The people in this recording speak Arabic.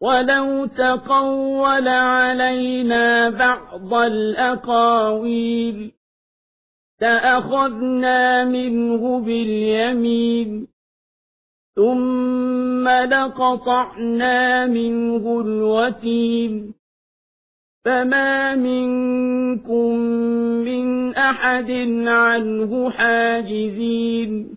ولو تقول علينا بعض الأقاويل لأخذنا منه باليمين ثم لقطعنا منه الوتين فما منكم من أحد عنه حاجزين